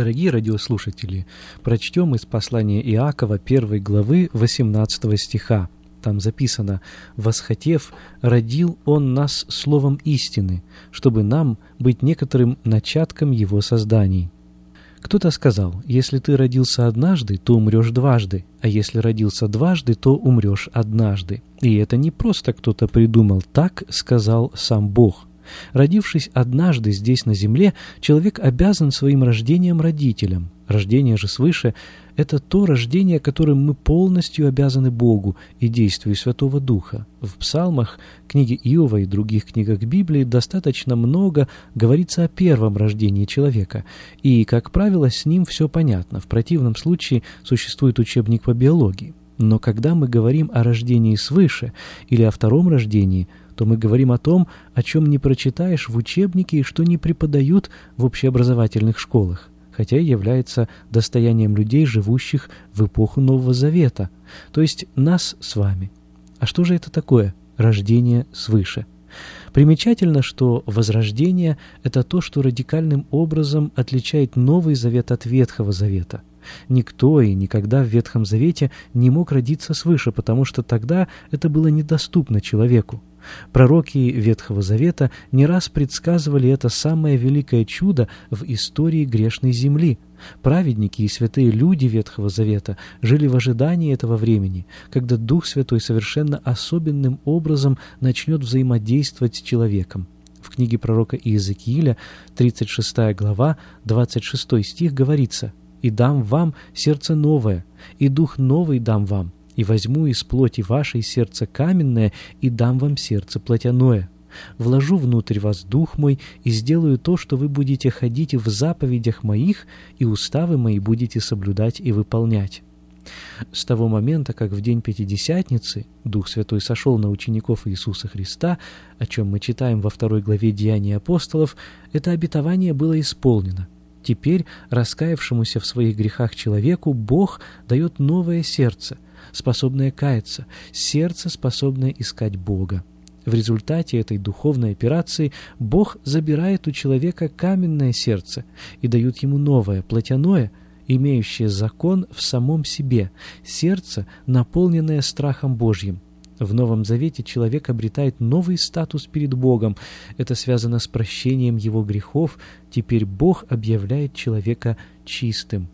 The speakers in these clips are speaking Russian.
Дорогие радиослушатели, прочтем из послания Иакова первой главы 18 стиха. Там записано «Восхотев, родил Он нас словом истины, чтобы нам быть некоторым начатком Его созданий». Кто-то сказал, если ты родился однажды, то умрешь дважды, а если родился дважды, то умрешь однажды. И это не просто кто-то придумал, так сказал сам Бог. Родившись однажды здесь на земле, человек обязан своим рождением родителям. Рождение же свыше – это то рождение, которым мы полностью обязаны Богу и действию Святого Духа. В псалмах, книге Иова и других книгах Библии достаточно много говорится о первом рождении человека, и, как правило, с ним все понятно. В противном случае существует учебник по биологии. Но когда мы говорим о рождении свыше или о втором рождении – то мы говорим о том, о чем не прочитаешь в учебнике и что не преподают в общеобразовательных школах, хотя и является достоянием людей, живущих в эпоху Нового Завета, то есть нас с вами. А что же это такое рождение свыше? Примечательно, что возрождение – это то, что радикальным образом отличает Новый Завет от Ветхого Завета – Никто и никогда в Ветхом Завете не мог родиться свыше, потому что тогда это было недоступно человеку. Пророки Ветхого Завета не раз предсказывали это самое великое чудо в истории грешной земли. Праведники и святые люди Ветхого Завета жили в ожидании этого времени, когда Дух Святой совершенно особенным образом начнет взаимодействовать с человеком. В книге пророка Иезекииля, 36 глава, 26 стих говорится «И дам вам сердце новое, и дух новый дам вам, и возьму из плоти вашей сердце каменное, и дам вам сердце плотяное. Вложу внутрь вас дух мой, и сделаю то, что вы будете ходить в заповедях моих, и уставы мои будете соблюдать и выполнять». С того момента, как в день Пятидесятницы Дух Святой сошел на учеников Иисуса Христа, о чем мы читаем во второй главе Деяний апостолов, это обетование было исполнено. Теперь раскаявшемуся в своих грехах человеку Бог дает новое сердце – способное каяться, сердце, способное искать Бога. В результате этой духовной операции Бог забирает у человека каменное сердце и дает ему новое, плотяное, имеющее закон в самом себе, сердце, наполненное страхом Божьим. В Новом Завете человек обретает новый статус перед Богом. Это связано с прощением его грехов. Теперь Бог объявляет человека чистым.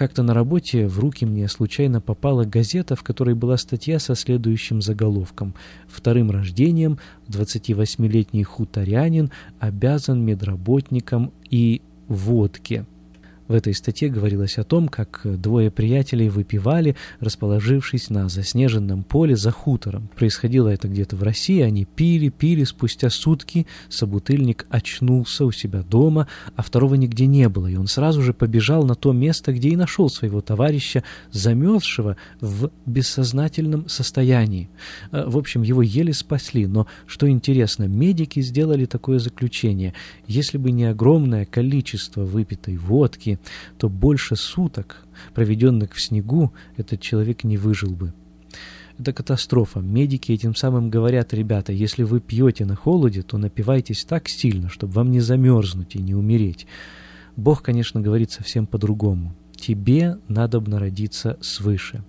Как-то на работе в руки мне случайно попала газета, в которой была статья со следующим заголовком «Вторым рождением 28-летний хуторянин обязан медработникам и водке». В этой статье говорилось о том, как двое приятелей выпивали, расположившись на заснеженном поле за хутором. Происходило это где-то в России, они пили, пили, спустя сутки собутыльник очнулся у себя дома, а второго нигде не было, и он сразу же побежал на то место, где и нашел своего товарища, замерзшего в бессознательном состоянии. Э, в общем, его еле спасли, но, что интересно, медики сделали такое заключение. Если бы не огромное количество выпитой водки, то больше суток, проведенных в снегу, этот человек не выжил бы. Это катастрофа. Медики этим самым говорят, ребята, если вы пьете на холоде, то напивайтесь так сильно, чтобы вам не замерзнуть и не умереть. Бог, конечно, говорит совсем по-другому. Тебе надо народиться свыше.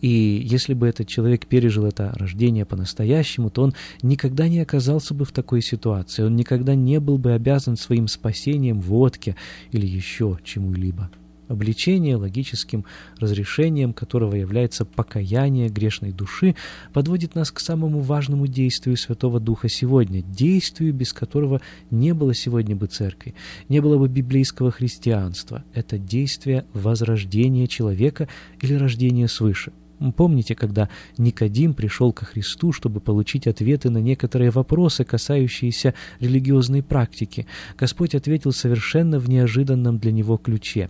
И если бы этот человек пережил это рождение по-настоящему, то он никогда не оказался бы в такой ситуации, он никогда не был бы обязан своим спасением водке или еще чему-либо. Обличение логическим разрешением, которого является покаяние грешной души, подводит нас к самому важному действию Святого Духа сегодня, действию, без которого не было сегодня бы церкви, не было бы библейского христианства. Это действие возрождения человека или рождения свыше. Помните, когда Никодим пришел ко Христу, чтобы получить ответы на некоторые вопросы, касающиеся религиозной практики? Господь ответил совершенно в неожиданном для него ключе.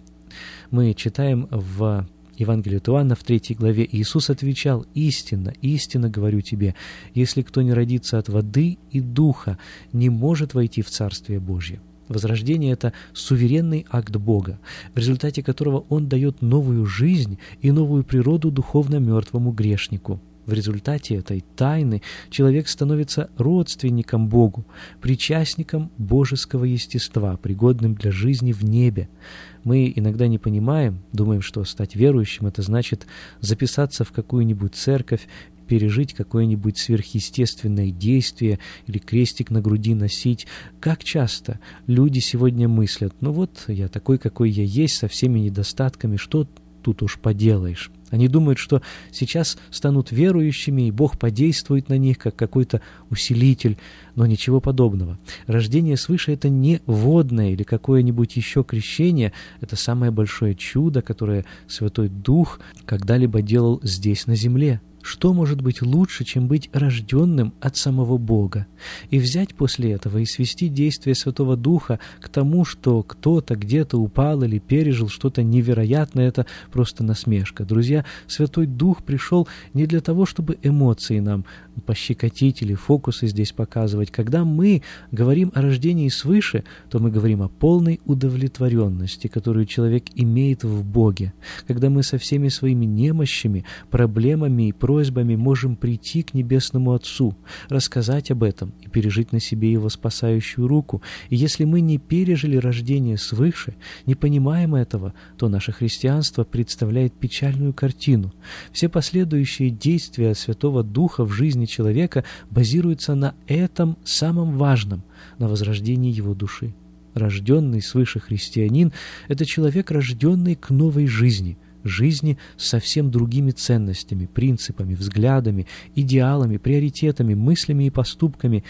Мы читаем в Евангелии от Иоанна в третьей главе Иисус отвечал, «Истинно, истинно говорю тебе, если кто не родится от воды и духа, не может войти в Царствие Божье». Возрождение – это суверенный акт Бога, в результате которого Он дает новую жизнь и новую природу духовно мертвому грешнику. В результате этой тайны человек становится родственником Богу, причастником божеского естества, пригодным для жизни в небе. Мы иногда не понимаем, думаем, что стать верующим – это значит записаться в какую-нибудь церковь, пережить какое-нибудь сверхъестественное действие или крестик на груди носить. Как часто люди сегодня мыслят, ну вот я такой, какой я есть, со всеми недостатками, что тут уж поделаешь. Они думают, что сейчас станут верующими, и Бог подействует на них, как какой-то усилитель, но ничего подобного. Рождение свыше — это не водное или какое-нибудь еще крещение, это самое большое чудо, которое Святой Дух когда-либо делал здесь, на земле. Что может быть лучше, чем быть рожденным от самого Бога? И взять после этого и свести действие Святого Духа к тому, что кто-то где-то упал или пережил что-то невероятное, это просто насмешка. Друзья, Святой Дух пришел не для того, чтобы эмоции нам пощекотить или фокусы здесь показывать. Когда мы говорим о рождении свыше, то мы говорим о полной удовлетворенности, которую человек имеет в Боге. Когда мы со всеми своими немощами, проблемами и просьбами можем прийти к Небесному Отцу, рассказать об этом и пережить на себе Его спасающую руку. И если мы не пережили рождение свыше, не понимаем этого, то наше христианство представляет печальную картину. Все последующие действия Святого Духа в жизни человека базируются на этом самом важном, на возрождении его души. Рожденный свыше христианин – это человек, рожденный к новой жизни – жизни с совсем другими ценностями, принципами, взглядами, идеалами, приоритетами, мыслями и поступками,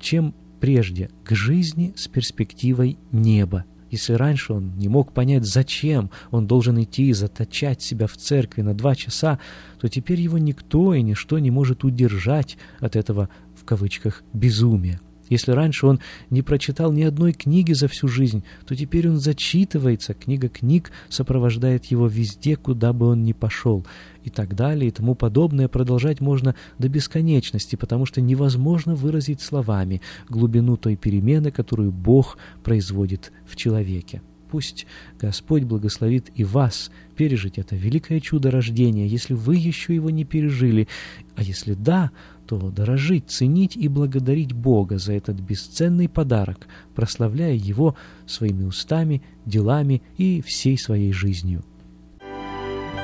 чем прежде, к жизни с перспективой неба. Если раньше он не мог понять, зачем он должен идти и заточать себя в церкви на два часа, то теперь его никто и ничто не может удержать от этого, в кавычках, безумия. Если раньше он не прочитал ни одной книги за всю жизнь, то теперь он зачитывается, книга книг сопровождает его везде, куда бы он ни пошел, и так далее, и тому подобное продолжать можно до бесконечности, потому что невозможно выразить словами глубину той перемены, которую Бог производит в человеке. Пусть Господь благословит и вас пережить это великое чудо рождения, если вы еще его не пережили, а если да, то дорожить, ценить и благодарить Бога за этот бесценный подарок, прославляя Его своими устами, делами и всей своей жизнью.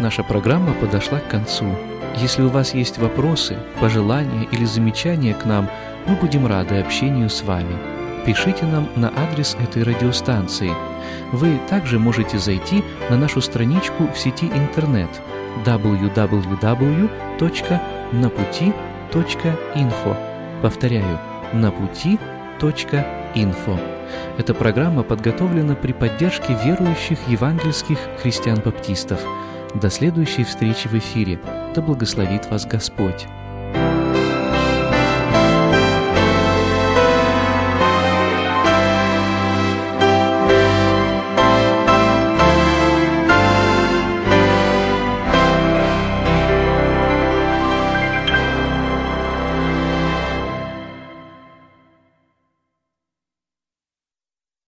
Наша программа подошла к концу. Если у вас есть вопросы, пожелания или замечания к нам, мы будем рады общению с вами. Пишите нам на адрес этой радиостанции – Вы также можете зайти на нашу страничку в сети интернет www.naputi.info. Повторяю, naputi.info. Эта программа подготовлена при поддержке верующих евангельских христиан-баптистов. До следующей встречи в эфире. Да благословит вас Господь!